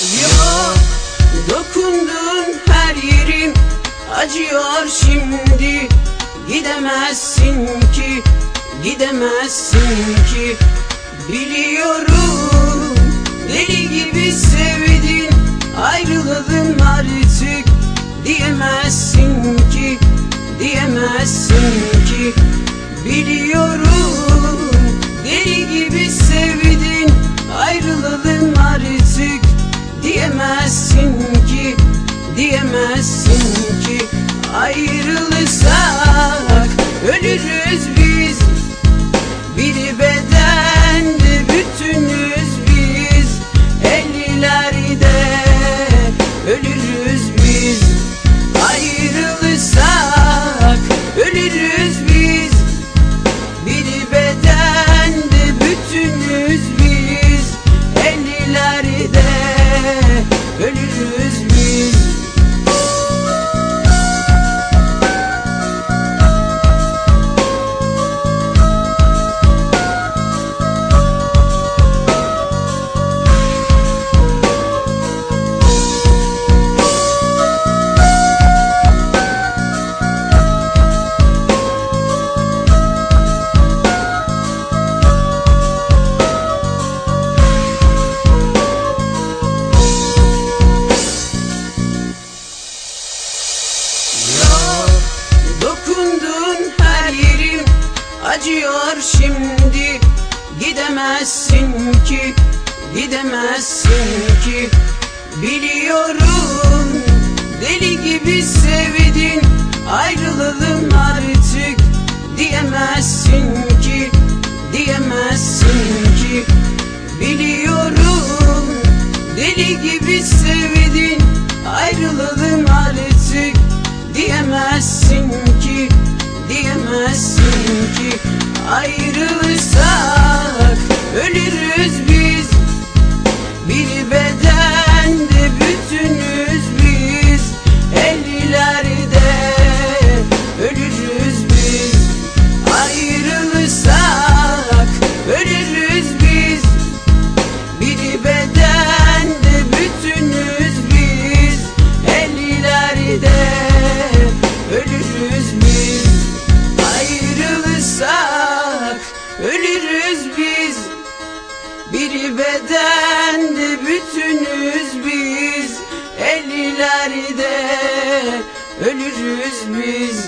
Ya dokundun her yerim acıyor şimdi. Gidemezsin ki, gidemezsin ki. Biliyorum deli gibi sevdin. Ayrılalım artık. Diyemezsin ki Diyemezsin ki. Biliyorum Diyemezsin ki. Ayrılırsak acıyor şimdi. Gidemezsin ki gidemezsin ki. Biliyorum deli gibi sevdin. Ayrılalım artık diyemezsin Ayrılırsak ölürüz biz. Bir bedende bütünüz biz. Ellilerde ölürüz biz